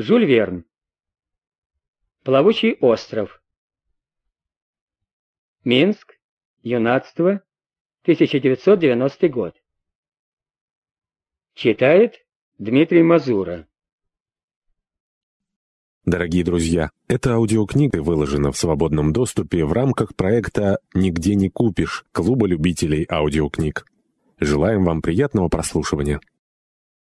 Жюль Верн. Плавучий остров. Минск. Юнацтво. 1990 год. Читает Дмитрий Мазура. Дорогие друзья, эта аудиокнига выложена в свободном доступе в рамках проекта «Нигде не купишь» Клуба любителей аудиокниг. Желаем вам приятного прослушивания.